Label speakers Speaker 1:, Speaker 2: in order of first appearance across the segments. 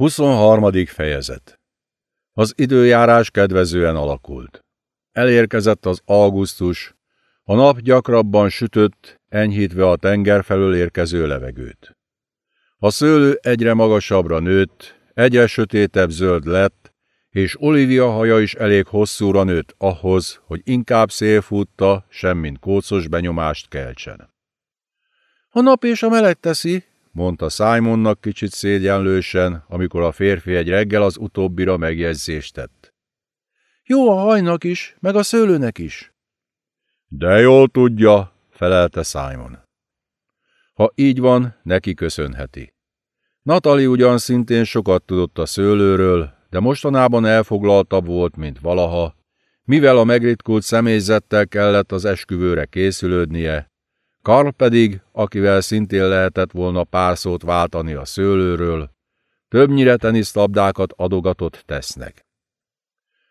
Speaker 1: 23. fejezet Az időjárás kedvezően alakult. Elérkezett az augusztus, a nap gyakrabban sütött, enyhítve a tenger felől érkező levegőt. A szőlő egyre magasabbra nőtt, egyre sötétebb zöld lett, és Olivia haja is elég hosszúra nőtt ahhoz, hogy inkább szélfutta, semmint kócos benyomást keltsen. A nap és a meleg teszi, mondta Simonnak kicsit szégyenlősen, amikor a férfi egy reggel az utóbbira megjegyzést tett. Jó a hajnak is, meg a szőlőnek is. De jól tudja, felelte Simon. Ha így van, neki köszönheti. Natali ugyan szintén sokat tudott a szőlőről, de mostanában elfoglaltabb volt, mint valaha, mivel a megritkult személyzettel kellett az esküvőre készülődnie, Karl pedig, akivel szintén lehetett volna pár szót váltani a szőlőről, többnyire teniszlabdákat adogatott tesznek.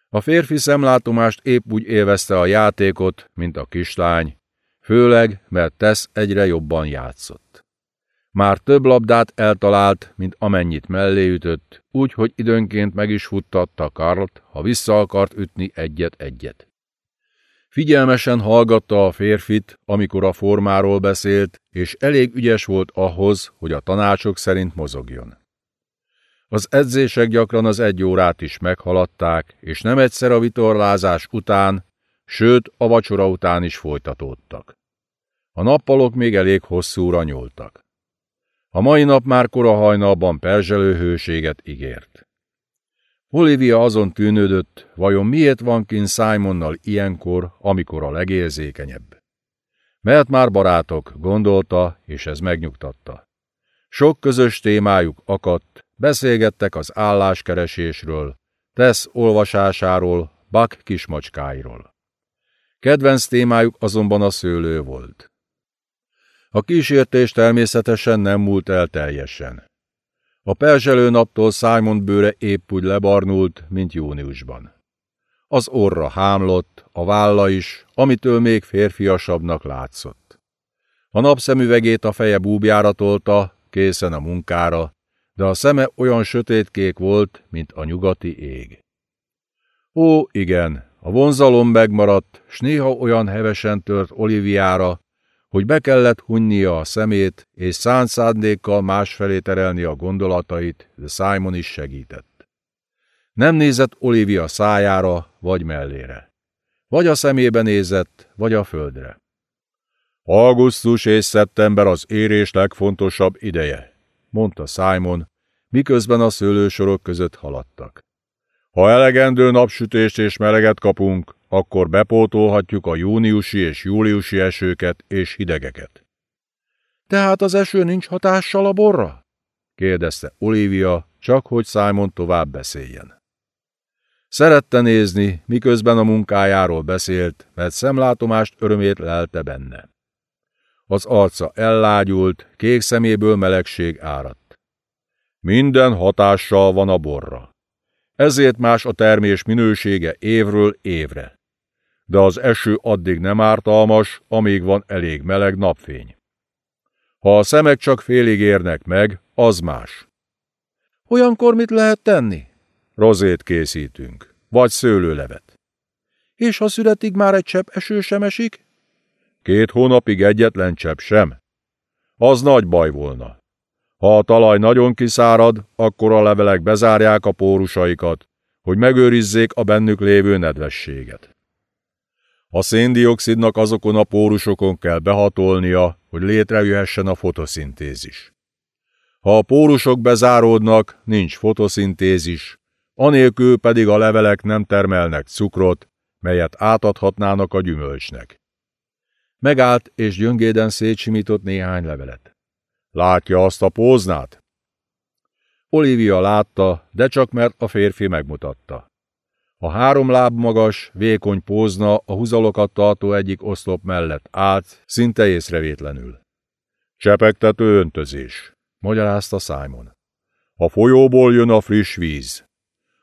Speaker 1: A férfi szemlátomást épp úgy élvezte a játékot, mint a kislány, főleg, mert Tesz egyre jobban játszott. Már több labdát eltalált, mint amennyit mellé ütött, úgy, hogy időnként meg is futtatta Karlt, ha vissza akart ütni egyet-egyet. Figyelmesen hallgatta a férfit, amikor a formáról beszélt, és elég ügyes volt ahhoz, hogy a tanácsok szerint mozogjon. Az edzések gyakran az egy órát is meghaladták, és nem egyszer a vitorlázás után, sőt a vacsora után is folytatódtak. A nappalok még elég hosszúra nyúltak. A mai nap már kora hajnalban perzselő hőséget ígért. Olivia azon tűnődött, vajon miért van kint Simonnal ilyenkor, amikor a legérzékenyebb. Mert már barátok, gondolta, és ez megnyugtatta. Sok közös témájuk akadt, beszélgettek az álláskeresésről, Tesz olvasásáról, Buck kismacskáiról. Kedvenc témájuk azonban a szőlő volt. A kísértés természetesen nem múlt el teljesen. A perzselő naptól Simon bőre épp úgy lebarnult, mint júniusban. Az orra hámlott, a válla is, amitől még férfiasabbnak látszott. A napszemüvegét a feje búbjára tolta, készen a munkára, de a szeme olyan sötétkék volt, mint a nyugati ég. Ó, igen, a vonzalom megmaradt, s néha olyan hevesen tört Oliviára, hogy be kellett hunnia a szemét, és szánt szándékkal másfelé terelni a gondolatait, de Simon is segített. Nem nézett Olivia szájára, vagy mellére. Vagy a szemébe nézett, vagy a földre. Augusztus és szeptember az érés legfontosabb ideje, mondta Simon, miközben a szőlősorok között haladtak. Ha elegendő napsütést és meleget kapunk, akkor bepótolhatjuk a júniusi és júliusi esőket és hidegeket. Tehát az eső nincs hatással a borra? kérdezte Olivia, csak hogy Simon tovább beszéljen. Szerette nézni, miközben a munkájáról beszélt, mert szemlátomást örömét lelte benne. Az arca ellágyult, kék szeméből melegség áradt. Minden hatással van a borra. Ezért más a termés minősége évről évre de az eső addig nem ártalmas, amíg van elég meleg napfény. Ha a szemek csak félig érnek meg, az más. Olyankor mit lehet tenni? Rozét készítünk, vagy szőlőlevet. És ha születik már egy csepp eső sem esik? Két hónapig egyetlen csepp sem. Az nagy baj volna. Ha a talaj nagyon kiszárad, akkor a levelek bezárják a pórusaikat, hogy megőrizzék a bennük lévő nedvességet. A széndiokszidnak azokon a pórusokon kell behatolnia, hogy létrejöhessen a fotoszintézis. Ha a pórusok bezáródnak, nincs fotoszintézis, anélkül pedig a levelek nem termelnek cukrot, melyet átadhatnának a gyümölcsnek. Megállt és gyöngéden szétsimított néhány levelet. Látja azt a póznát? Olivia látta, de csak mert a férfi megmutatta. A három láb magas, vékony pózna a húzalokat tartó egyik oszlop mellett állt, szinte észrevétlenül. Csepegtető öntözés, magyarázta Simon. A folyóból jön a friss víz.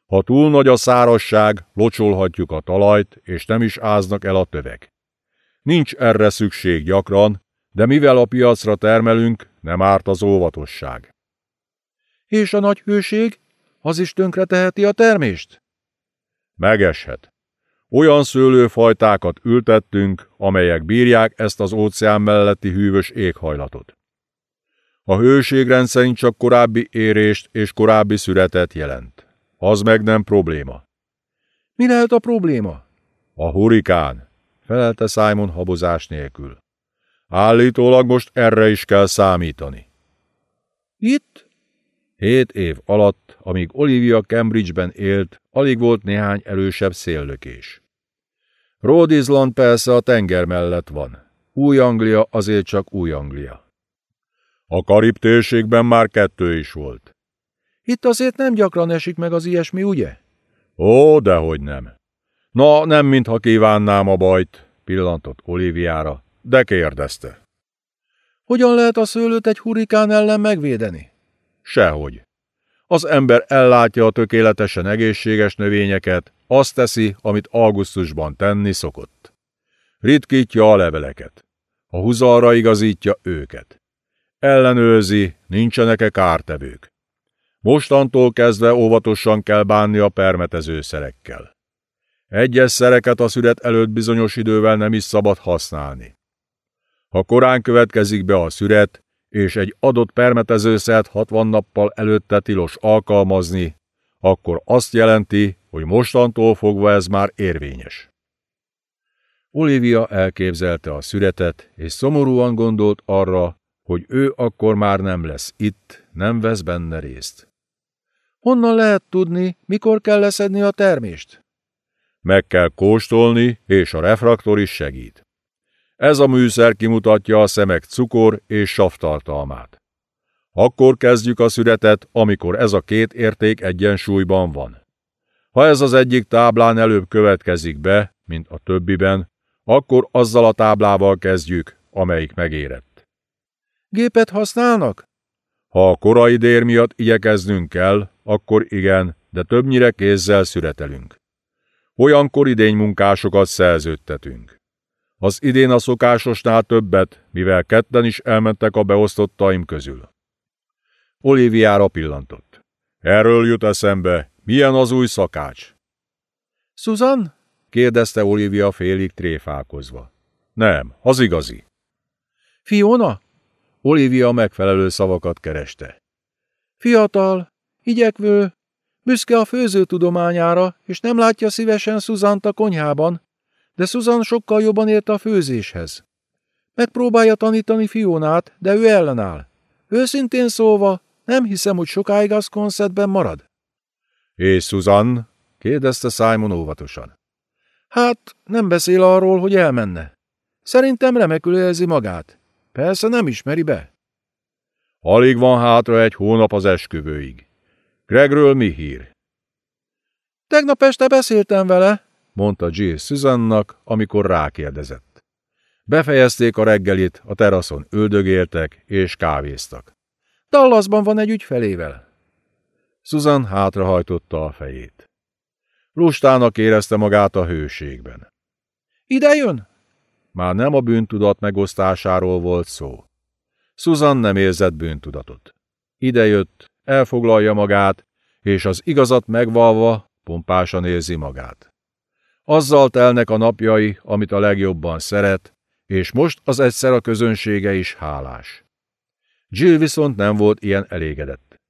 Speaker 1: Ha túl nagy a szárasság, locsolhatjuk a talajt, és nem is áznak el a tövek. Nincs erre szükség gyakran, de mivel a piacra termelünk, nem árt az óvatosság. És a nagy hőség? Az is tönkreteheti a termést? Megeshet. Olyan szőlőfajtákat ültettünk, amelyek bírják ezt az óceán melletti hűvös éghajlatot. A hőségrend szerint csak korábbi érést és korábbi szüretet jelent. Az meg nem probléma. Mi lehet a probléma? A hurikán, felelte Simon habozás nélkül. Állítólag most erre is kell számítani. Itt? Hét év alatt, amíg Olivia Cambridge-ben élt, alig volt néhány erősebb széllökés. Rhode Island persze a tenger mellett van. Új-Anglia azért csak Új-Anglia. A Karib térségben már kettő is volt. Itt azért nem gyakran esik meg az ilyesmi, ugye? Ó, dehogy nem. Na, nem mintha kívánnám a bajt, pillantott Oliviára, de kérdezte. Hogyan lehet a szőlőt egy hurikán ellen megvédeni? Sehogy. Az ember ellátja a tökéletesen egészséges növényeket, azt teszi, amit augusztusban tenni szokott. Ritkítja a leveleket. A huzarra igazítja őket. Ellenőrzi, nincsenek-e kártevők. Mostantól kezdve óvatosan kell bánni a permetezőszerekkel. Egyes szereket a szület előtt bizonyos idővel nem is szabad használni. Ha korán következik be a szüret, és egy adott permetezőszert 60 nappal előtte tilos alkalmazni, akkor azt jelenti, hogy mostantól fogva ez már érvényes. Olivia elképzelte a szüretet, és szomorúan gondolt arra, hogy ő akkor már nem lesz itt, nem vesz benne részt. Honnan lehet tudni, mikor kell leszedni a termést? Meg kell kóstolni, és a refraktor is segít. Ez a műszer kimutatja a szemek cukor és savtartalmát. Akkor kezdjük a szüretet, amikor ez a két érték egyensúlyban van. Ha ez az egyik táblán előbb következik be, mint a többiben, akkor azzal a táblával kezdjük, amelyik megérett. Gépet használnak? Ha a korai dér miatt igyekeznünk kell, akkor igen, de többnyire kézzel szüretelünk. Olyankor idénymunkásokat szerződtetünk. Az idén a szokásosnál többet, mivel ketten is elmentek a beosztottaim közül. Oliviára pillantott. Erről jut eszembe, milyen az új szakács? Susan? kérdezte Olivia félig tréfálkozva. Nem, az igazi. Fiona? Olivia megfelelő szavakat kereste. Fiatal, igyekvő, büszke a főző tudományára, és nem látja szívesen Szuzant a konyhában, de Susan sokkal jobban ért a főzéshez. Megpróbálja tanítani Fionát, de ő ellenáll. Őszintén szólva, nem hiszem, hogy sokáig az koncertben marad. És Susan? kérdezte Simon óvatosan. Hát, nem beszél arról, hogy elmenne. Szerintem remekül érzi magát. Persze nem ismeri be. Alig van hátra egy hónap az esküvőig. Gregről mi hír? Tegnap este beszéltem vele, mondta Jill Susannak, amikor rákérdezett. Befejezték a reggelit, a teraszon üldögéltek és kávéztak. Dallasban van egy ügyfelével. Susan hátrahajtotta a fejét. Lustának érezte magát a hőségben. Ide jön? Már nem a bűntudat megosztásáról volt szó. Susan nem érzett bűntudatot. Idejött, elfoglalja magát, és az igazat megvalva pompásan érzi magát. Azzal telnek a napjai, amit a legjobban szeret, és most az egyszer a közönsége is hálás. Jill viszont nem volt ilyen elégedett.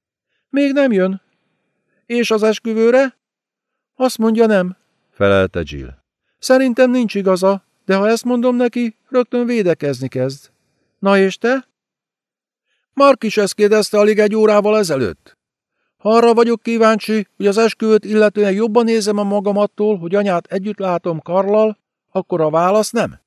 Speaker 1: Még nem jön. És az esküvőre? Azt mondja nem, felelte Jill. Szerintem nincs igaza, de ha ezt mondom neki, rögtön védekezni kezd. Na és te? Mark is ezt kérdezte alig egy órával ezelőtt. Ha arra vagyok kíváncsi, hogy az esküvőt illetően jobban nézem a magam attól, hogy anyát együtt látom Karlal, akkor a válasz nem.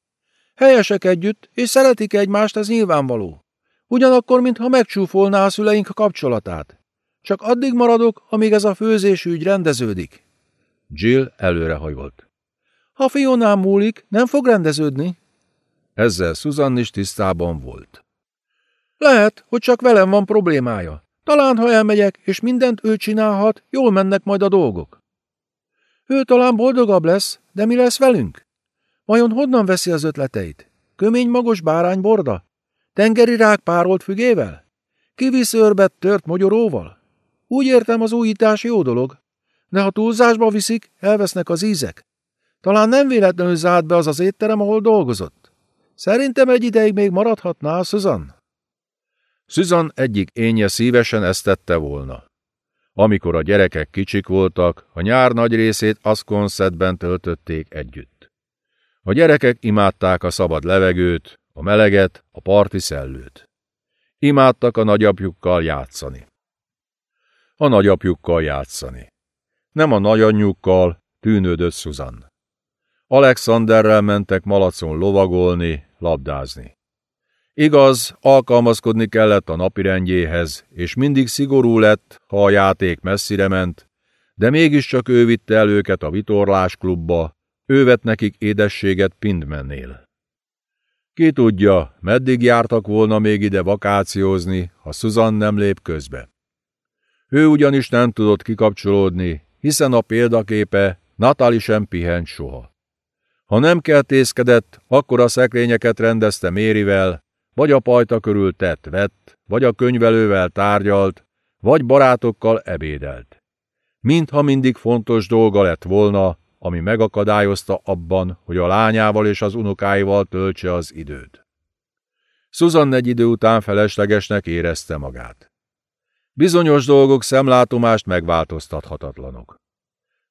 Speaker 1: Helyesek együtt, és szeretik egymást, ez nyilvánvaló. Ugyanakkor, mintha megcsúfolná a szüleink kapcsolatát. Csak addig maradok, amíg ez a főzésügy rendeződik. Jill előrehajolt. Ha Fionám múlik, nem fog rendeződni. Ezzel Susan is tisztában volt. Lehet, hogy csak velem van problémája. Talán, ha elmegyek, és mindent ő csinálhat, jól mennek majd a dolgok. Ő talán boldogabb lesz, de mi lesz velünk? Vajon honnan veszi az ötleteit? Kömény magos bárányborda? Tengeri rák párolt fügével? Kiviszőrbet tört mogyoróval?
Speaker 2: Úgy értem, az újítás jó dolog, de ha túlzásba viszik, elvesznek az ízek. Talán nem véletlenül zárt be az az étterem, ahol dolgozott. Szerintem egy ideig még maradhatná, Susan.
Speaker 1: Susan egyik énje szívesen ezt tette volna. Amikor a gyerekek kicsik voltak, a nyár nagy részét Asconsetben töltötték együtt. A gyerekek imádták a szabad levegőt, a meleget, a parti szellőt. Imádtak a nagyapjukkal játszani. A nagyapjukkal játszani. Nem a nagyanyjukkal, tűnődött Susan. Alexanderrel mentek malacon lovagolni, labdázni. Igaz, alkalmazkodni kellett a napirendjéhez, és mindig szigorú lett, ha a játék messzire ment, de mégiscsak ő vitte el őket a vitorlás klubba, ő vett nekik édességet Pindmennél. Ki tudja, meddig jártak volna még ide vakációzni, ha Susan nem lép közbe. Ő ugyanis nem tudott kikapcsolódni, hiszen a példaképe Natali sem pihent soha. Ha nem kertészkedett, akkor a szekrényeket rendezte Mérivel, vagy a pajta körül tett vett, vagy a könyvelővel tárgyalt, vagy barátokkal ebédelt. Mintha mindig fontos dolga lett volna, ami megakadályozta abban, hogy a lányával és az unokáival töltse az időt. Susan egy idő után feleslegesnek érezte magát. Bizonyos dolgok szemlátomást megváltoztathatatlanok.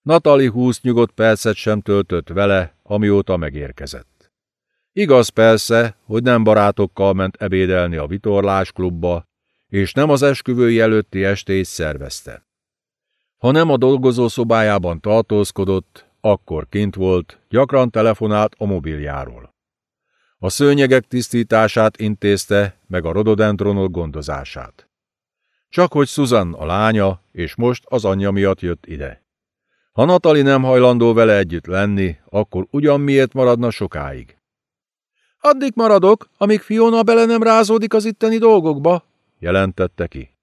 Speaker 1: Natali húsz nyugodt percet sem töltött vele, amióta megérkezett. Igaz persze, hogy nem barátokkal ment ebédelni a vitorlás klubba, és nem az esküvői előtti estét szervezte. Ha nem a dolgozószobájában tartózkodott, akkor kint volt, gyakran telefonált a mobiljáról. A szőnyegek tisztítását intézte, meg a rododendronok gondozását. Csak hogy Susan a lánya, és most az anyja miatt jött ide. Ha Natali nem hajlandó vele együtt lenni, akkor ugyan miért maradna sokáig?
Speaker 2: Addig maradok, amíg Fiona bele nem rázódik az itteni dolgokba, jelentette ki.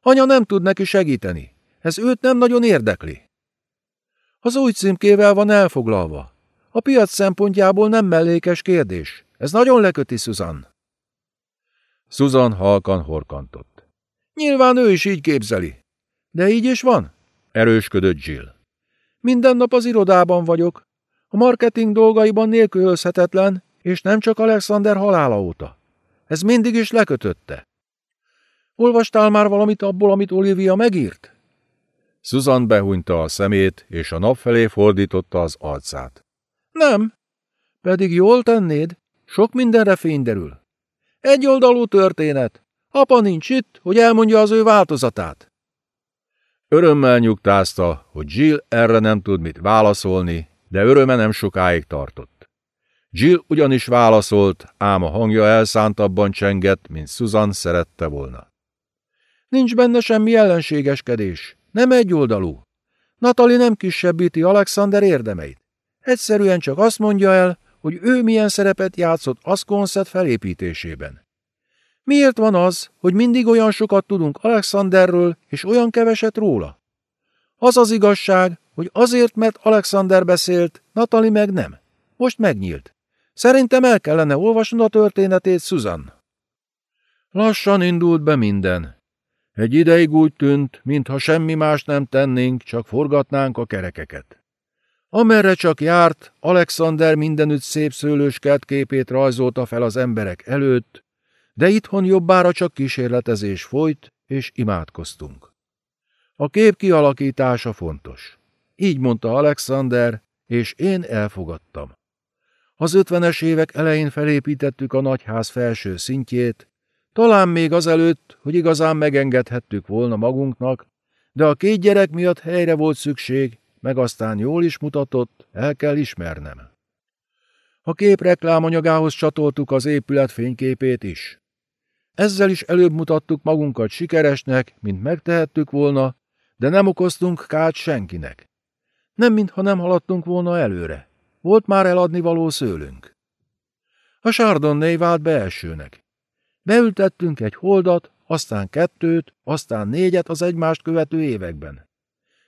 Speaker 2: Anya nem tud neki segíteni. Ez őt nem nagyon érdekli. Az új címkével van elfoglalva. A piac szempontjából nem mellékes kérdés. Ez nagyon leköti Susan.
Speaker 1: Susan halkan horkantott.
Speaker 2: Nyilván ő is így képzeli. De így is van?
Speaker 1: Erősködött Jill.
Speaker 2: Minden nap az irodában vagyok. A marketing dolgaiban nélkülözhetetlen, és nem csak Alexander halála óta. Ez mindig is lekötötte. Olvastál már valamit abból, amit Olivia megírt?
Speaker 1: Susan behunyta a szemét, és a nap felé fordította az arcát.
Speaker 2: Nem. Pedig jól tennéd. Sok mindenre fény derül. Egyoldalú történet. Apa nincs itt, hogy elmondja az ő változatát.
Speaker 1: Örömmel nyugtázta, hogy Jill erre nem tud mit válaszolni, de öröme nem sokáig tartott. Jill ugyanis válaszolt, ám a hangja elszántabban csengett, mint Susan szerette volna.
Speaker 2: Nincs benne semmi ellenségeskedés. Nem egyoldalú. Natali nem kisebbíti Alexander érdemeit. Egyszerűen csak azt mondja el, hogy ő milyen szerepet játszott Asconset felépítésében. Miért van az, hogy mindig olyan sokat tudunk Alexanderről, és olyan keveset róla? Az az igazság, hogy azért, mert Alexander beszélt, Natali meg nem. Most megnyílt. Szerintem el kellene olvasnod a történetét, Susan. Lassan indult be minden. Egy ideig úgy tűnt, mintha semmi más nem tennénk, csak forgatnánk a kerekeket. Amerre csak járt, Alexander mindenütt szép szőlőskert képét rajzolta fel az emberek előtt, de itthon jobbára csak kísérletezés folyt, és imádkoztunk. A kép kialakítása fontos. Így mondta Alexander, és én elfogadtam. Az ötvenes évek elején felépítettük a nagyház felső szintjét, talán még azelőtt, hogy igazán megengedhettük volna magunknak, de a két gyerek miatt helyre volt szükség, meg aztán jól is mutatott, el kell ismernem. A kép reklámanyagához csatoltuk az épület fényképét is. Ezzel is előbb mutattuk magunkat sikeresnek, mint megtehettük volna, de nem okoztunk kárt senkinek. Nem mintha nem haladtunk volna előre. Volt már eladni való szőlünk. A Chardonnay vált be. Beültettünk egy holdat, aztán kettőt, aztán négyet az egymást követő években.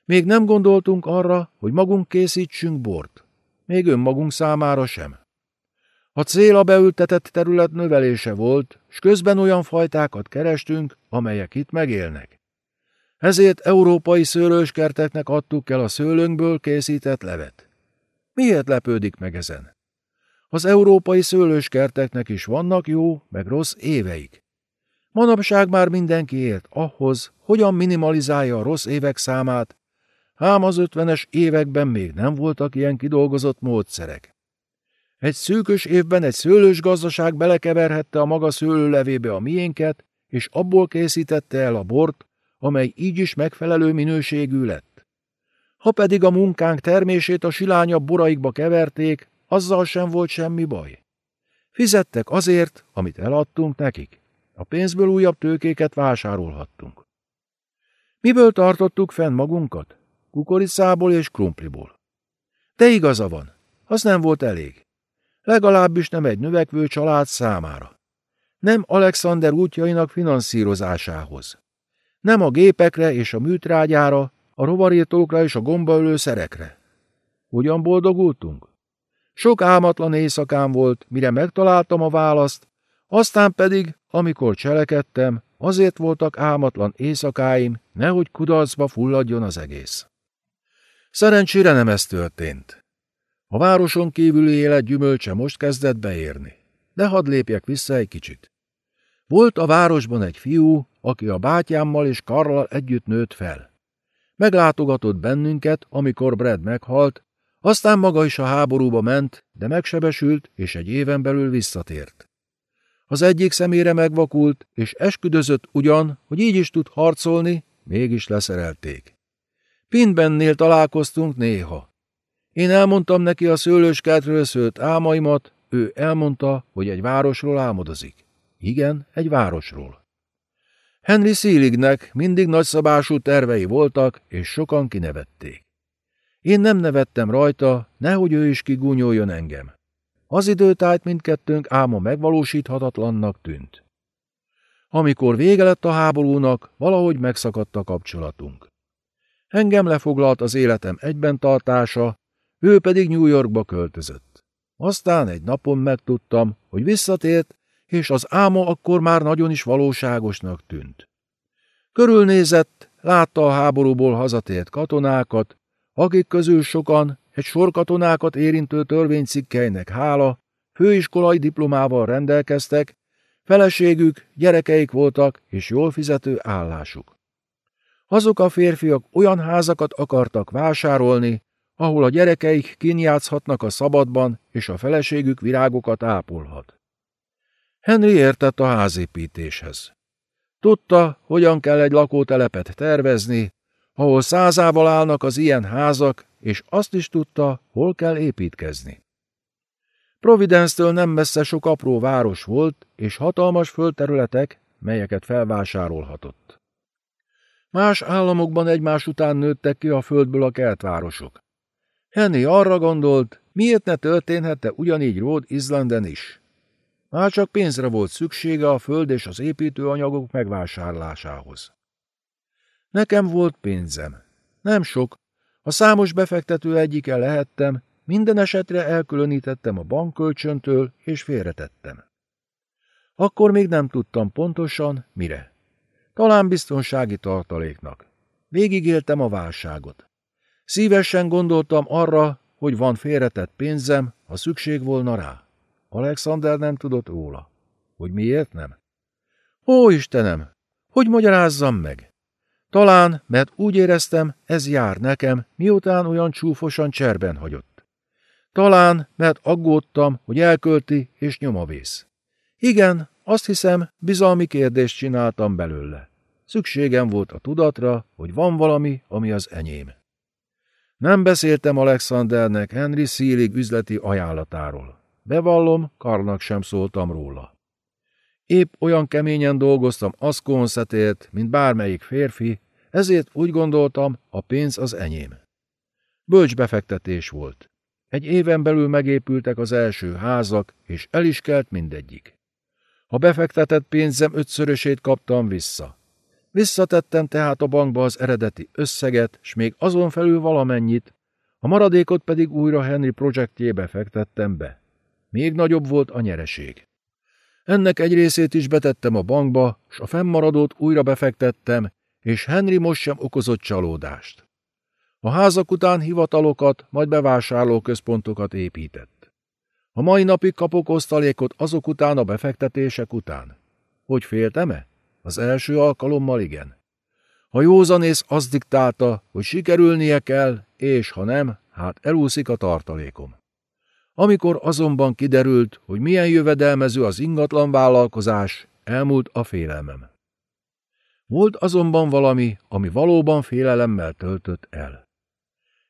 Speaker 2: Még nem gondoltunk arra, hogy magunk készítsünk bort. Még önmagunk számára sem. A cél a beültetett terület növelése volt, s közben olyan fajtákat kerestünk, amelyek itt megélnek. Ezért európai szőlőskerteknek adtuk el a szőlőnkből készített levet. Miért lepődik meg ezen? Az európai szőlőskerteknek is vannak jó, meg rossz éveik. Manapság már mindenki ért ahhoz, hogyan minimalizálja a rossz évek számát, ám az ötvenes években még nem voltak ilyen kidolgozott módszerek. Egy szűkös évben egy szőlős gazdaság belekeverhette a maga szőlőlevébe a miénket, és abból készítette el a bort, amely így is megfelelő minőségű lett. Ha pedig a munkánk termését a silányabb boraikba keverték, azzal sem volt semmi baj. Fizettek azért, amit eladtunk nekik. A pénzből újabb tőkéket vásárolhattunk. Miből tartottuk fenn magunkat? Kukoricából és krumpliból. De igaza van, az nem volt elég. Legalábbis nem egy növekvő család számára. Nem Alexander útjainak finanszírozásához. Nem a gépekre és a műtrágyára, a rovarítókra és a gombaölő szerekre. Hogyan boldogultunk? Sok álmatlan éjszakám volt, mire megtaláltam a választ, aztán pedig, amikor cselekedtem, azért voltak álmatlan éjszakáim, nehogy kudarcba fulladjon az egész. Szerencsére nem ez történt. A városon kívüli élet gyümölcse most kezdett beérni. De hadd lépjek vissza egy kicsit. Volt a városban egy fiú, aki a bátyámmal és Karlal együtt nőtt fel. Meglátogatott bennünket, amikor Brad meghalt, aztán maga is a háborúba ment, de megsebesült, és egy éven belül visszatért. Az egyik szemére megvakult, és esküdözött ugyan, hogy így is tud harcolni, mégis leszerelték. Pintbennél találkoztunk néha. Én elmondtam neki a szőlőskertről szőtt álmaimat, ő elmondta, hogy egy városról álmodozik. Igen, egy városról. Henry Sealignek mindig nagyszabású tervei voltak, és sokan kinevették. Én nem nevettem rajta, nehogy ő is kigúnyoljon engem. Az időtájt mindkettőnk álma megvalósíthatatlannak tűnt. Amikor vége lett a háborúnak, valahogy megszakadt a kapcsolatunk. Engem lefoglalt az életem egyben tartása, ő pedig New Yorkba költözött. Aztán egy napon megtudtam, hogy visszatért, és az álma akkor már nagyon is valóságosnak tűnt. Körülnézett, látta a háborúból hazatért katonákat, akik közül sokan egy sor katonákat érintő törvénycikkeinek hála, főiskolai diplomával rendelkeztek, feleségük, gyerekeik voltak és jól fizető állásuk. Azok a férfiak olyan házakat akartak vásárolni, ahol a gyerekeik kinjátszhatnak a szabadban, és a feleségük virágokat ápolhat. Henry értett a házépítéshez. Tudta, hogyan kell egy lakótelepet tervezni, ahol százával állnak az ilyen házak, és azt is tudta, hol kell építkezni. Providence-től nem messze sok apró város volt, és hatalmas földterületek, melyeket felvásárolhatott. Más államokban egymás után nőttek ki a földből a kertvárosok. Henny arra gondolt, miért ne történhette ugyanígy Rhode Islanden is. Már csak pénzre volt szüksége a föld és az építőanyagok megvásárlásához. Nekem volt pénzem. Nem sok. A számos befektető egyike lehettem, minden esetre elkülönítettem a bankkölcsöntől, és félretettem. Akkor még nem tudtam pontosan, mire. Talán biztonsági tartaléknak. Végigéltem a válságot. Szívesen gondoltam arra, hogy van félretett pénzem, ha szükség volna rá. Alexander nem tudott róla. Hogy miért nem? Ó, Istenem! Hogy magyarázzam meg? Talán, mert úgy éreztem, ez jár nekem, miután olyan csúfosan cserben hagyott. Talán, mert aggódtam, hogy elkölti és nyomavész. Igen, azt hiszem, bizalmi kérdést csináltam belőle. Szükségem volt a tudatra, hogy van valami, ami az enyém. Nem beszéltem Alexandernek Henry Seelig üzleti ajánlatáról. Bevallom, Karlnak sem szóltam róla. Épp olyan keményen dolgoztam Asconszetért, mint bármelyik férfi, ezért úgy gondoltam, a pénz az enyém. Bölcs befektetés volt. Egy éven belül megépültek az első házak, és el is kelt mindegyik. A befektetett pénzem ötszörösét kaptam vissza. Visszatettem tehát a bankba az eredeti összeget, s még azon felül valamennyit, a maradékot pedig újra Henry projektjébe fektettem be. Még nagyobb volt a nyereség. Ennek egy részét is betettem a bankba, s a fennmaradót újra befektettem, és Henry most sem okozott csalódást. A házak után hivatalokat, majd bevásárlóközpontokat épített. A mai napig kapok osztalékot azok után a befektetések után. Hogy féltem-e? Az első alkalommal igen. A józanész azt diktálta, hogy sikerülnie kell, és ha nem, hát elúszik a tartalékom. Amikor azonban kiderült, hogy milyen jövedelmező az ingatlan vállalkozás, elmúlt a félelmem. Volt azonban valami, ami valóban félelemmel töltött el.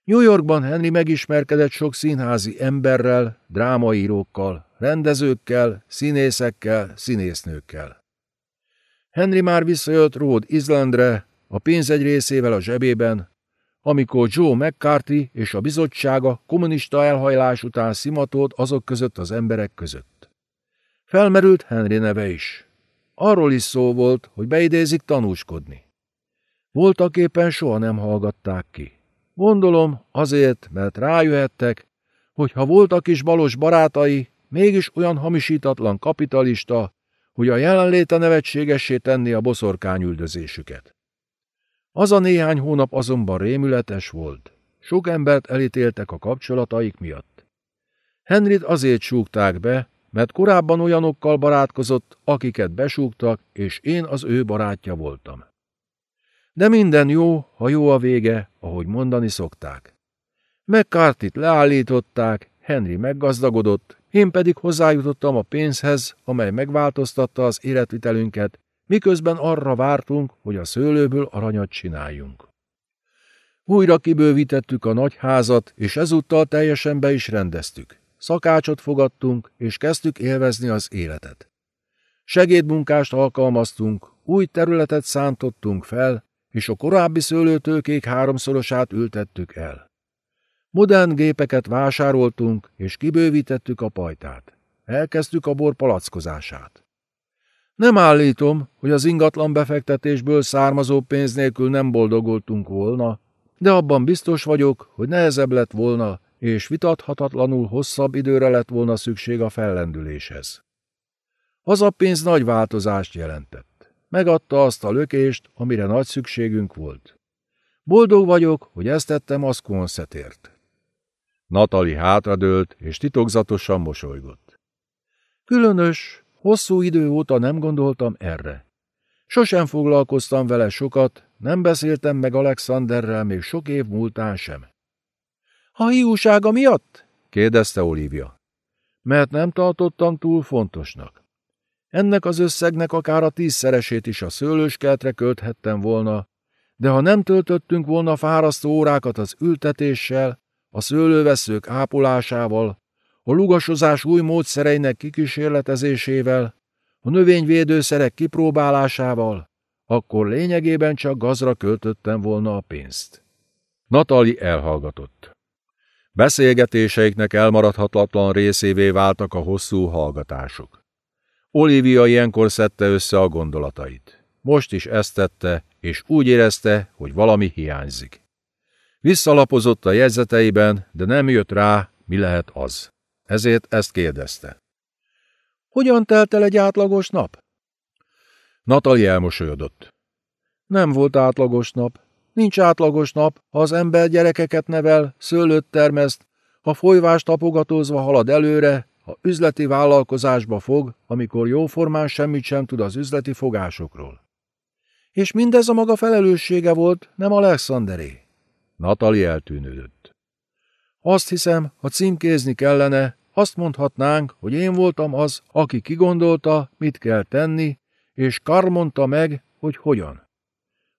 Speaker 2: New Yorkban Henry megismerkedett sok színházi emberrel, drámaírókkal, rendezőkkel, színészekkel, színésznőkkel. Henry már visszajött Rhode Islandre, a pénz egy részével a zsebében, amikor Joe McCarthy és a bizottsága kommunista elhajlás után szimatolt azok között az emberek között. Felmerült Henry neve is. Arról is szó volt, hogy beidézik tanúskodni. Voltak éppen soha nem hallgatták ki. Gondolom azért, mert rájöhettek, hogy ha voltak is balos barátai, mégis olyan hamisítatlan kapitalista, hogy a jelenléte nevetségessé tenni a boszorkányüldözésüket. Az a néhány hónap azonban rémületes volt. Sok embert elítéltek a kapcsolataik miatt. Henryt azért súgták be, mert korábban olyanokkal barátkozott, akiket besúgtak, és én az ő barátja voltam. De minden jó, ha jó a vége, ahogy mondani szokták. McCarthy-t leállították, Henry meggazdagodott, én pedig hozzájutottam a pénzhez, amely megváltoztatta az életvitelünket, miközben arra vártunk, hogy a szőlőből aranyat csináljunk. Újra kibővítettük a nagy házat, és ezúttal teljesen be is rendeztük. Szakácsot fogadtunk, és kezdtük élvezni az életet. Segédmunkást alkalmaztunk, új területet szántottunk fel, és a korábbi szőlőtőkék háromszorosát ültettük el. Modern gépeket vásároltunk, és kibővítettük a pajtát. Elkezdtük a bor palackozását. Nem állítom, hogy az ingatlan befektetésből származó pénz nélkül nem boldogultunk volna, de abban biztos vagyok, hogy nehezebb lett volna, és vitathatatlanul hosszabb időre lett volna szükség a fellendüléshez. Az a pénz nagy változást jelentett. Megadta azt a lökést, amire nagy szükségünk volt. Boldog vagyok, hogy ezt tettem az konszetért.
Speaker 1: Natali hátradőlt, és titokzatosan mosolygott.
Speaker 2: Különös, hosszú idő óta nem gondoltam erre. Sosem foglalkoztam vele sokat, nem beszéltem meg Alexanderrel még sok év múltán sem. A hiúsága miatt? kérdezte Olivia. Mert nem tartottam túl fontosnak. Ennek az összegnek akár a tízszeresét is a szőlőskeltre költhettem volna, de ha nem töltöttünk volna fárasztó órákat az ültetéssel, a szőlőveszők ápolásával, a lugasozás új módszereinek kikísérletezésével, a növényvédőszerek kipróbálásával, akkor lényegében csak gazra költöttem volna a pénzt.
Speaker 1: Natali elhallgatott. Beszélgetéseiknek elmaradhatatlan részévé váltak a hosszú hallgatások. Olivia ilyenkor szedte össze a gondolatait. Most is ezt tette, és úgy érezte, hogy valami hiányzik. Visszalapozott a jegyzeteiben, de nem jött rá, mi lehet az. Ezért ezt kérdezte.
Speaker 2: Hogyan telt el egy átlagos nap?
Speaker 1: Natali elmosolyodott.
Speaker 2: Nem volt átlagos nap. Nincs átlagos nap, ha az ember gyerekeket nevel, szőlőt termeszt, ha folyvást tapogatózva halad előre, ha üzleti vállalkozásba fog, amikor jóformán semmit sem tud az üzleti fogásokról. És mindez a maga felelőssége volt, nem Alexanderé.
Speaker 1: Natali eltűnődött.
Speaker 2: Azt hiszem, ha címkézni kellene, azt mondhatnánk, hogy én voltam az, aki kigondolta, mit kell tenni, és Kar mondta meg, hogy hogyan.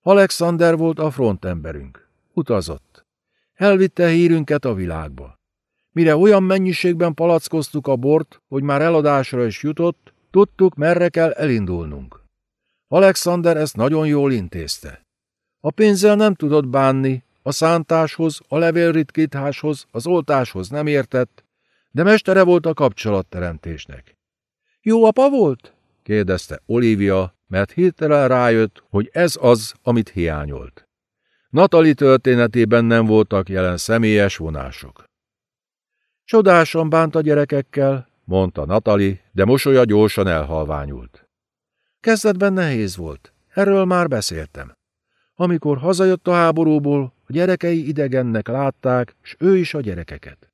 Speaker 2: Alexander volt a frontemberünk. Utazott. Elvitte hírünket a világba. Mire olyan mennyiségben palackoztuk a bort, hogy már eladásra is jutott, tudtuk, merre kell elindulnunk. Alexander ezt nagyon jól intézte. A pénzzel nem tudott bánni, a szántáshoz, a levélritkításhoz, az oltáshoz nem értett, de mestere volt a kapcsolatteremtésnek. Jó apa volt? kérdezte Olivia, mert hirtelen rájött, hogy ez az, amit hiányolt. Natali történetében nem voltak jelen személyes vonások. Csodásan bánt a gyerekekkel, mondta Natali, de mosolya gyorsan elhalványult. Kezdetben nehéz volt, erről már beszéltem. Amikor hazajött a háborúból, a gyerekei idegennek látták, s ő is a gyerekeket.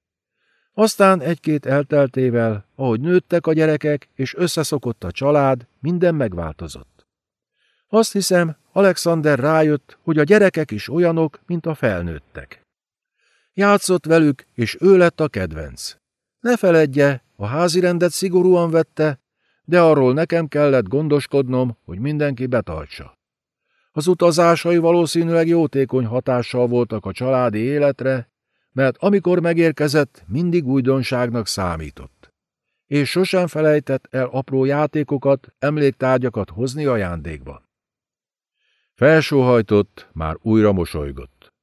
Speaker 2: Aztán egy-két elteltével, ahogy nőttek a gyerekek, és összeszokott a család, minden megváltozott. Azt hiszem, Alexander rájött, hogy a gyerekek is olyanok, mint a felnőttek. Játszott velük, és ő lett a kedvenc. Ne feledje, a házi rendet szigorúan vette, de arról nekem kellett gondoskodnom, hogy mindenki betartsa. Az utazásai valószínűleg jótékony hatással voltak a családi életre, mert amikor megérkezett, mindig újdonságnak számított. És sosem felejtett el apró játékokat, emléktárgyakat hozni ajándékba. Felsóhajtott, már újra mosolygott.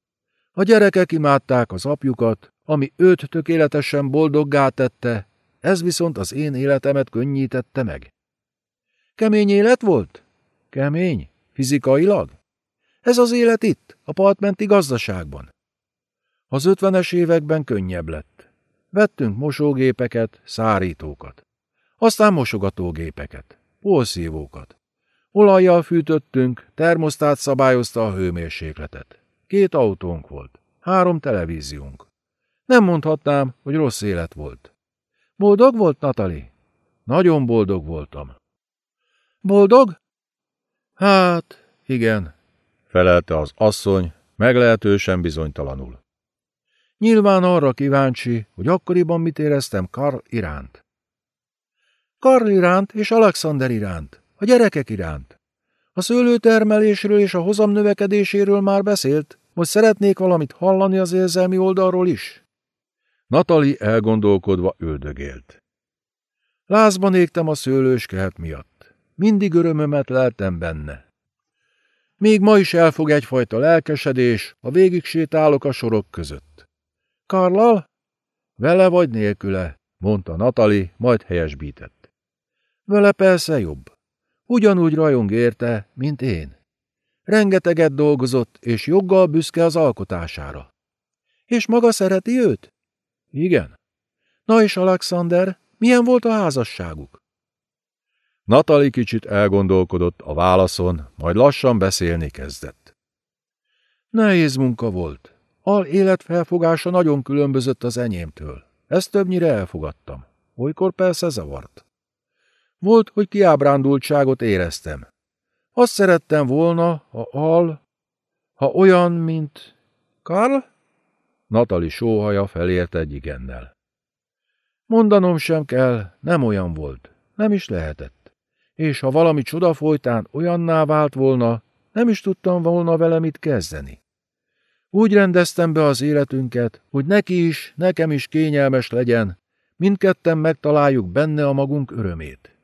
Speaker 2: A gyerekek imádták az apjukat, ami őt tökéletesen boldoggá tette, ez viszont az én életemet könnyítette meg. Kemény élet volt? Kemény? Fizikailag? Ez az élet itt, a partmenti gazdaságban. Az ötvenes években könnyebb lett. Vettünk mosógépeket, szárítókat. Aztán mosogatógépeket, polszívókat. Olajjal fűtöttünk, termosztát szabályozta a hőmérsékletet. Két autónk volt, három televíziónk. Nem mondhatnám, hogy rossz élet volt. Boldog volt, Natali? Nagyon boldog voltam. Boldog? Hát, igen,
Speaker 1: felelte az asszony, meglehetősen bizonytalanul.
Speaker 2: Nyilván arra kíváncsi, hogy akkoriban mit éreztem Karl iránt. Karl iránt és Alexander iránt, a gyerekek iránt. A szőlőtermelésről és a hozam növekedéséről már beszélt, most szeretnék valamit hallani az érzelmi oldalról is.
Speaker 1: Natali elgondolkodva üldögélt.
Speaker 2: Lázban égtem a szőlős kert miatt. Mindig örömömet leltem benne. Még ma is elfog egyfajta lelkesedés, ha végig sétálok a sorok között. Karlal? Vele vagy nélküle, mondta Natali, majd helyesbített. Vele persze jobb. Ugyanúgy rajong érte, mint én. Rengeteget dolgozott, és joggal büszke az alkotására. És maga szereti őt? Igen. Na és Alexander, milyen volt a házasságuk?
Speaker 1: Natali kicsit elgondolkodott a válaszon, majd lassan beszélni kezdett.
Speaker 2: Nehéz munka volt. Al életfelfogása nagyon különbözött az enyémtől. Ezt többnyire elfogadtam. Olykor persze zavart. Volt, hogy kiábrándultságot éreztem. Azt szerettem volna, ha Al, ha olyan, mint... Karl?
Speaker 1: Natali sóhaja felért egy igennel.
Speaker 2: Mondanom sem kell, nem olyan volt. Nem is lehetett. És ha valami csoda folytán olyanná vált volna, nem is tudtam volna vele mit kezdeni. Úgy rendeztem be az életünket, hogy neki is, nekem is kényelmes legyen, mindketten megtaláljuk benne a magunk örömét.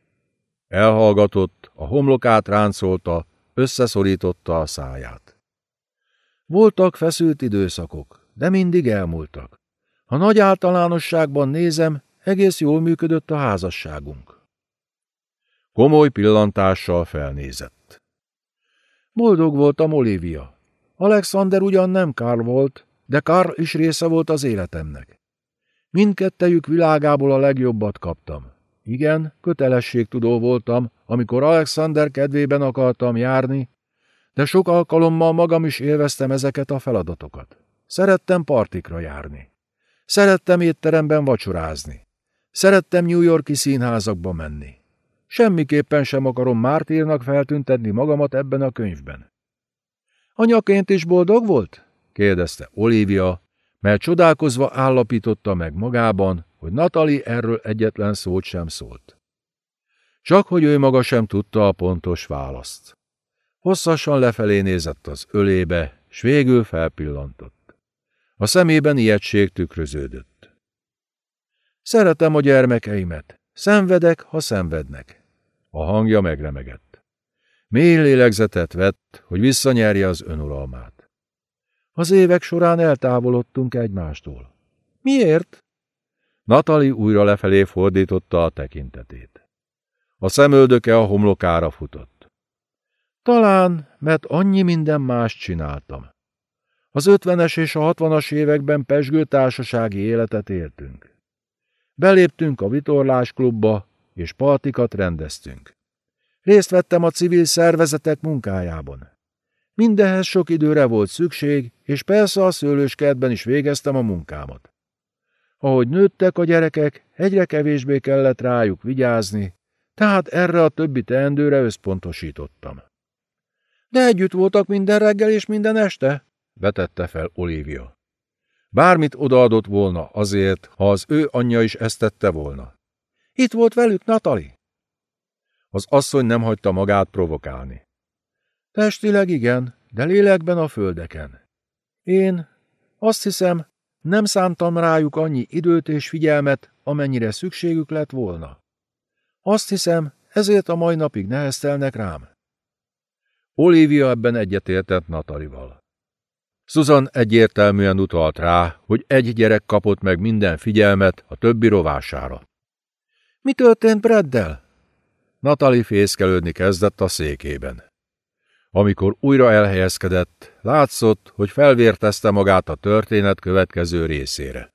Speaker 1: Elhallgatott, a homlokát ráncolta, összeszorította a száját.
Speaker 2: Voltak feszült időszakok, de mindig elmúltak. Ha nagy általánosságban nézem, egész jól működött a házasságunk.
Speaker 1: Komoly pillantással felnézett.
Speaker 2: Boldog voltam, Olivia. Alexander ugyan nem Karl volt, de Karl is része volt az életemnek. Mindkettejük világából a legjobbat kaptam. Igen, kötelességtudó voltam, amikor Alexander kedvében akartam járni, de sok alkalommal magam is élveztem ezeket a feladatokat. Szerettem partikra járni. Szerettem étteremben vacsorázni. Szerettem New Yorki színházakba menni. Semmiképpen sem akarom mártírnak feltüntetni magamat ebben a könyvben. Anyaként is boldog volt? kérdezte Olivia, mert csodálkozva állapította meg magában, hogy Natali erről egyetlen szót sem szólt. Csak hogy ő maga sem tudta a pontos választ. Hosszasan lefelé nézett az ölébe, s végül felpillantott. A szemében ijegység tükröződött. Szeretem a gyermekeimet. Szenvedek, ha szenvednek.
Speaker 1: A hangja megremegett. Mély lélegzetet vett, hogy visszanyerje az önuralmát.
Speaker 2: Az évek során eltávolodtunk egymástól. Miért?
Speaker 1: Natali újra lefelé fordította a tekintetét. A szemöldöke a homlokára futott.
Speaker 2: Talán, mert annyi minden más csináltam. Az ötvenes és a hatvanas években pesgő társasági életet éltünk. Beléptünk a vitorlásklubba, és partikat rendeztünk. Részt vettem a civil szervezetek munkájában. Mindenhez sok időre volt szükség, és persze a szőlőskertben is végeztem a munkámat. Ahogy nőttek a gyerekek, egyre kevésbé kellett rájuk vigyázni, tehát erre a többi teendőre összpontosítottam. De együtt voltak minden reggel és minden este? vetette fel Olivia. Bármit odaadott volna azért, ha az ő anyja is ezt tette volna. Itt volt velük Natali. Az asszony nem hagyta magát provokálni. Testileg igen, de lélekben a földeken. Én azt hiszem, nem szántam rájuk annyi időt és figyelmet, amennyire szükségük lett volna. Azt hiszem, ezért a mai napig neheztelnek rám. Olivia ebben egyetértett Natalival. Susan egyértelműen utalt rá, hogy egy gyerek kapott meg minden figyelmet a többi rovására. Mi történt Breddel? Natali fészkelődni kezdett a székében. Amikor újra elhelyezkedett, látszott, hogy felvértezte magát a történet következő részére.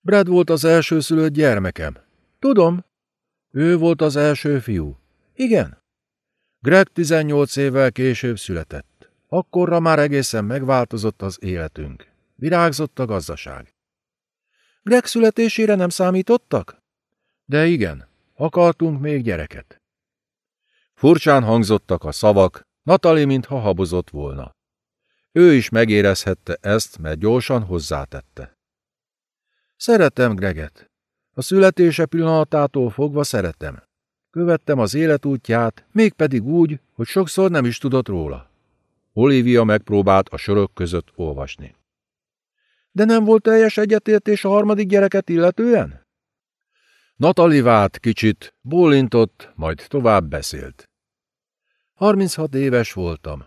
Speaker 2: Brad volt az első szülött gyermekem. Tudom. Ő volt az első fiú. Igen. Greg 18 évvel később született. Akkorra már egészen megváltozott az életünk. Virágzott a gazdaság. Greg születésére nem számítottak? De igen, akartunk még gyereket. Furcsán hangzottak a szavak, Natali mintha habozott volna. Ő is megérezhette ezt, mert gyorsan hozzátette. Szeretem Greget. A születése pillanatától fogva szeretem. Követtem az életútját, mégpedig úgy, hogy sokszor nem is tudott róla. Olivia megpróbált a sorok között olvasni. De nem volt teljes egyetértés a harmadik gyereket illetően? Natali vált kicsit, bólintott, majd tovább beszélt. 36 éves voltam.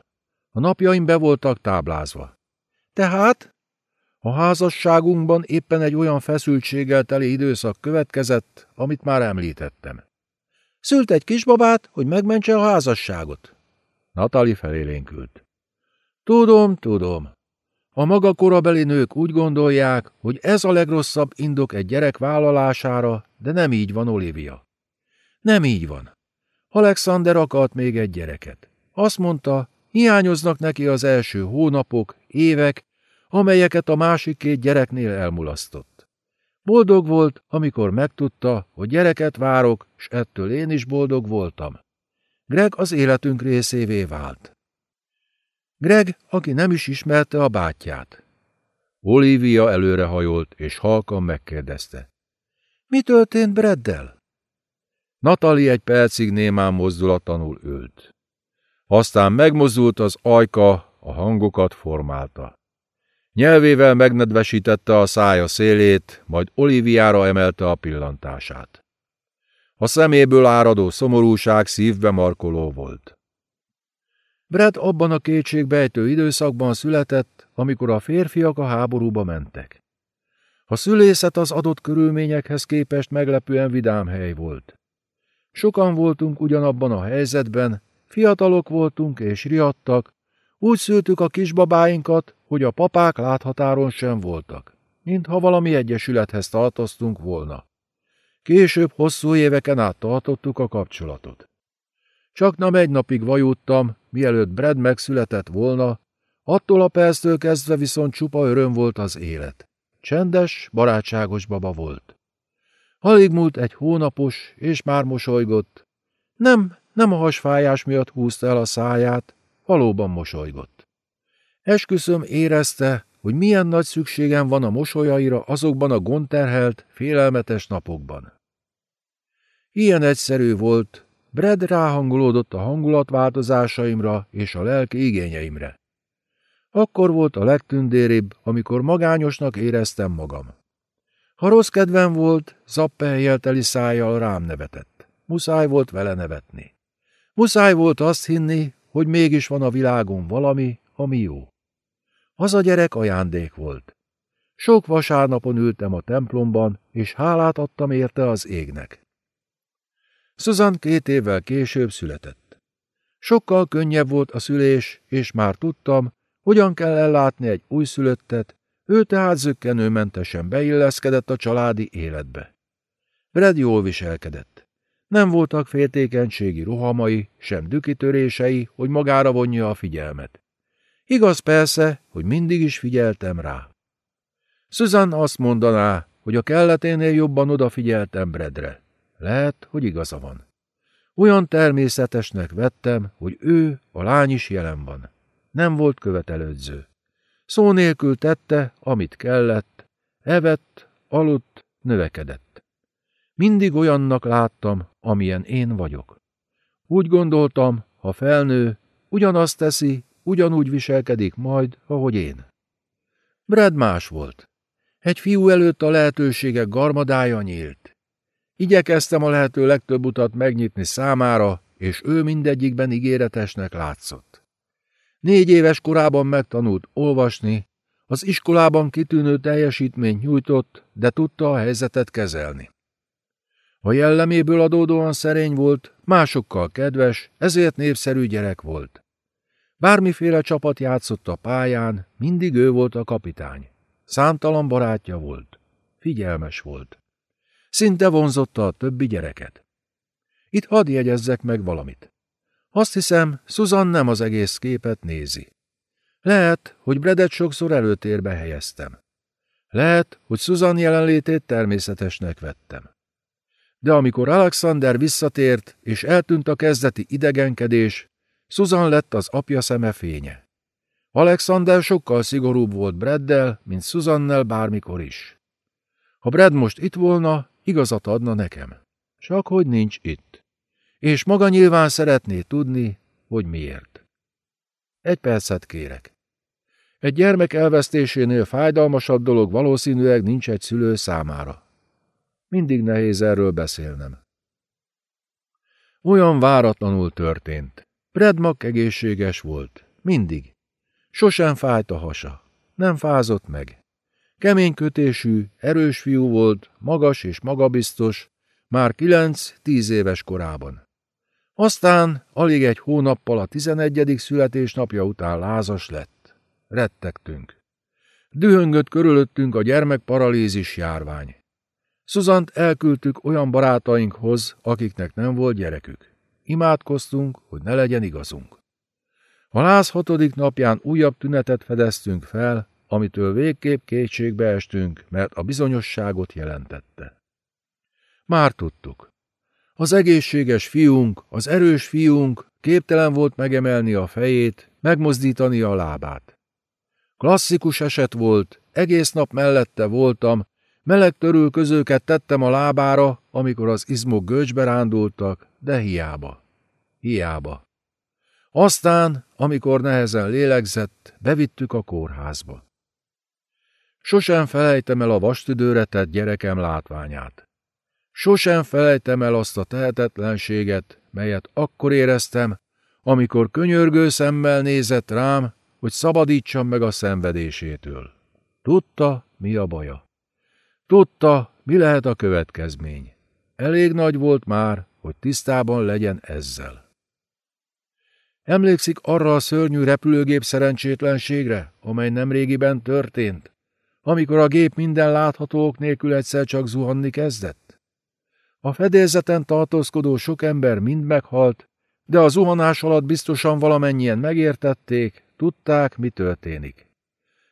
Speaker 2: A napjaim be voltak táblázva. Tehát a házasságunkban éppen egy olyan feszültséggel teli időszak következett, amit már említettem. Szült egy kisbabát, hogy megmentse a házasságot. Natali felélénkült. Tudom, tudom. A maga korabeli nők úgy gondolják, hogy ez a legrosszabb indok egy gyerek vállalására, de nem így van, Olivia. Nem így van. Alexander akart még egy gyereket. Azt mondta, hiányoznak neki az első hónapok, évek, amelyeket a másik két gyereknél elmulasztott. Boldog volt, amikor megtudta, hogy gyereket várok, s ettől én is boldog voltam. Greg az életünk részévé vált. Greg, aki nem is ismerte a bátyját. Olivia előrehajolt, és halkan megkérdezte. Mi történt Breddel? Natali egy percig némán mozdulatlanul ült. Aztán megmozdult az ajka, a hangokat formálta. Nyelvével megnedvesítette a szája szélét, majd Oliviára emelte a pillantását. A szeméből áradó szomorúság szívbe markoló volt. Brad abban a kétségbejtő időszakban született, amikor a férfiak a háborúba mentek. A szülészet az adott körülményekhez képest meglepően vidám hely volt. Sokan voltunk ugyanabban a helyzetben, fiatalok voltunk és riadtak, úgy szültük a kisbabáinkat, hogy a papák láthatáron sem voltak, mintha valami egyesülethez tartoztunk volna. Később hosszú éveken át tartottuk a kapcsolatot. Csak nem egy napig vajúttam, mielőtt Brad megszületett volna, attól a perctől kezdve viszont csupa öröm volt az élet. Csendes, barátságos baba volt. Alig múlt egy hónapos, és már mosolygott. Nem, nem a hasfájás miatt húzta el a száját, valóban mosolygott. Esküszöm érezte, hogy milyen nagy szükségem van a mosolyaira azokban a gondterhelt, félelmetes napokban. Ilyen egyszerű volt, Brad ráhangolódott a hangulatváltozásaimra és a lelki igényeimre. Akkor volt a legtündéribb, amikor magányosnak éreztem magam. Ha rossz kedvem volt, zappehelyel teli szájjal rám nevetett. Muszáj volt vele nevetni. Muszáj volt azt hinni, hogy mégis van a világon valami, ami jó. Az a gyerek ajándék volt. Sok vasárnapon ültem a templomban, és hálát adtam érte az égnek. Susan két évvel később született. Sokkal könnyebb volt a szülés, és már tudtam, hogyan kell ellátni egy újszülöttet, ő tehát zöggenőmentesen beilleszkedett a családi életbe. Brad jól viselkedett. Nem voltak féltékenységi rohamai, sem dükitörései, hogy magára vonja a figyelmet. Igaz persze, hogy mindig is figyeltem rá. Susan azt mondaná, hogy a kelleténél jobban odafigyeltem Bredre. Lehet, hogy igaza van. Olyan természetesnek vettem, hogy ő, a lány is jelen van. Nem volt követelődző. Szó nélkül tette, amit kellett, evett, aludt, növekedett. Mindig olyannak láttam, amilyen én vagyok. Úgy gondoltam, ha felnő, ugyanazt teszi, ugyanúgy viselkedik majd, ahogy én. Brad más volt. Egy fiú előtt a lehetőségek garmadája nyílt. Igyekeztem a lehető legtöbb utat megnyitni számára, és ő mindegyikben ígéretesnek látszott. Négy éves korában megtanult olvasni, az iskolában kitűnő teljesítményt nyújtott, de tudta a helyzetet kezelni. A jelleméből adódóan szerény volt, másokkal kedves, ezért népszerű gyerek volt. Bármiféle csapat játszott a pályán, mindig ő volt a kapitány. Számtalan barátja volt. Figyelmes volt. Szinte vonzotta a többi gyereket. Itt hadd jegyezzek meg valamit. Azt hiszem, Susan nem az egész képet nézi. Lehet, hogy Bredet sokszor előtérbe helyeztem. Lehet, hogy Susan jelenlétét természetesnek vettem. De amikor Alexander visszatért, és eltűnt a kezdeti idegenkedés, Susan lett az apja szeme fénye. Alexander sokkal szigorúbb volt Breddel, mint Susannel bármikor is. Ha Brad most itt volna, igazat adna nekem. Csak hogy nincs itt. És maga nyilván szeretné tudni, hogy miért. Egy percet kérek. Egy gyermek elvesztésénél fájdalmasabb dolog valószínűleg nincs egy szülő számára. Mindig nehéz erről beszélnem. Olyan váratlanul történt. Predmak egészséges volt. Mindig. Sosem fájt a hasa. Nem fázott meg. Kemény kötésű, erős fiú volt, magas és magabiztos, már kilenc-tíz éves korában. Aztán alig egy hónappal a tizenegyedik születésnapja után lázas lett. Rettegtünk. Dühöngött körülöttünk a gyermekparalízis járvány. Szuzant elküldtük olyan barátainkhoz, akiknek nem volt gyerekük. Imádkoztunk, hogy ne legyen igazunk. A láz hatodik napján újabb tünetet fedeztünk fel, amitől végképp kétségbe estünk, mert a bizonyosságot jelentette. Már tudtuk. Az egészséges fiunk, az erős fiunk képtelen volt megemelni a fejét, megmozdítani a lábát. Klasszikus eset volt, egész nap mellette voltam, meleg törülközőket tettem a lábára, amikor az izmok gölcsbe rándultak, de hiába. Hiába. Aztán, amikor nehezen lélegzett, bevittük a kórházba. Sosem felejtem el a vastüdőre tett gyerekem látványát. Sosem felejtem el azt a tehetetlenséget, melyet akkor éreztem, amikor könyörgő szemmel nézett rám, hogy szabadítsam meg a szenvedésétől. Tudta, mi a baja. Tudta, mi lehet a következmény. Elég nagy volt már, hogy tisztában legyen ezzel. Emlékszik arra a szörnyű repülőgép szerencsétlenségre, amely nemrégiben történt, amikor a gép minden láthatók nélkül egyszer csak zuhanni kezdett? A fedélzeten tartózkodó sok ember mind meghalt, de a zuhanás alatt biztosan valamennyien megértették, tudták, mi történik.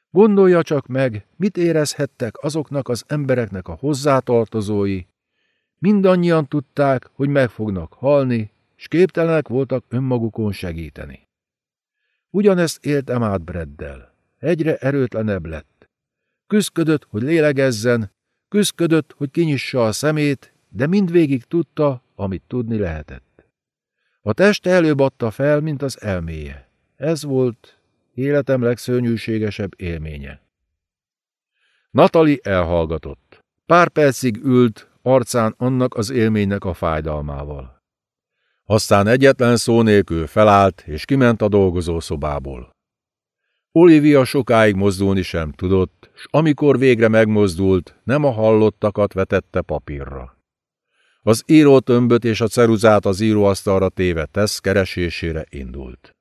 Speaker 2: Gondolja csak meg, mit érezhettek azoknak az embereknek a hozzátartozói. Mindannyian tudták, hogy meg fognak halni, s képtelenek voltak önmagukon segíteni. Ugyanezt éltem át Breddel. Egyre erőtlenebb lett. Küszködött, hogy lélegezzen, küszködött, hogy kinyissa a szemét, de mindvégig tudta, amit tudni lehetett. A teste előbb adta fel, mint az elméje. Ez volt életem legszörnyűségesebb élménye. Natali elhallgatott. Pár percig ült, arcán annak az élménynek a fájdalmával. Aztán egyetlen szó nélkül felállt, és kiment a dolgozószobából. Olivia sokáig mozdulni sem tudott, s amikor végre megmozdult, nem a hallottakat vetette papírra. Az írótömböt és a ceruzát az íróasztalra téve tesz keresésére indult.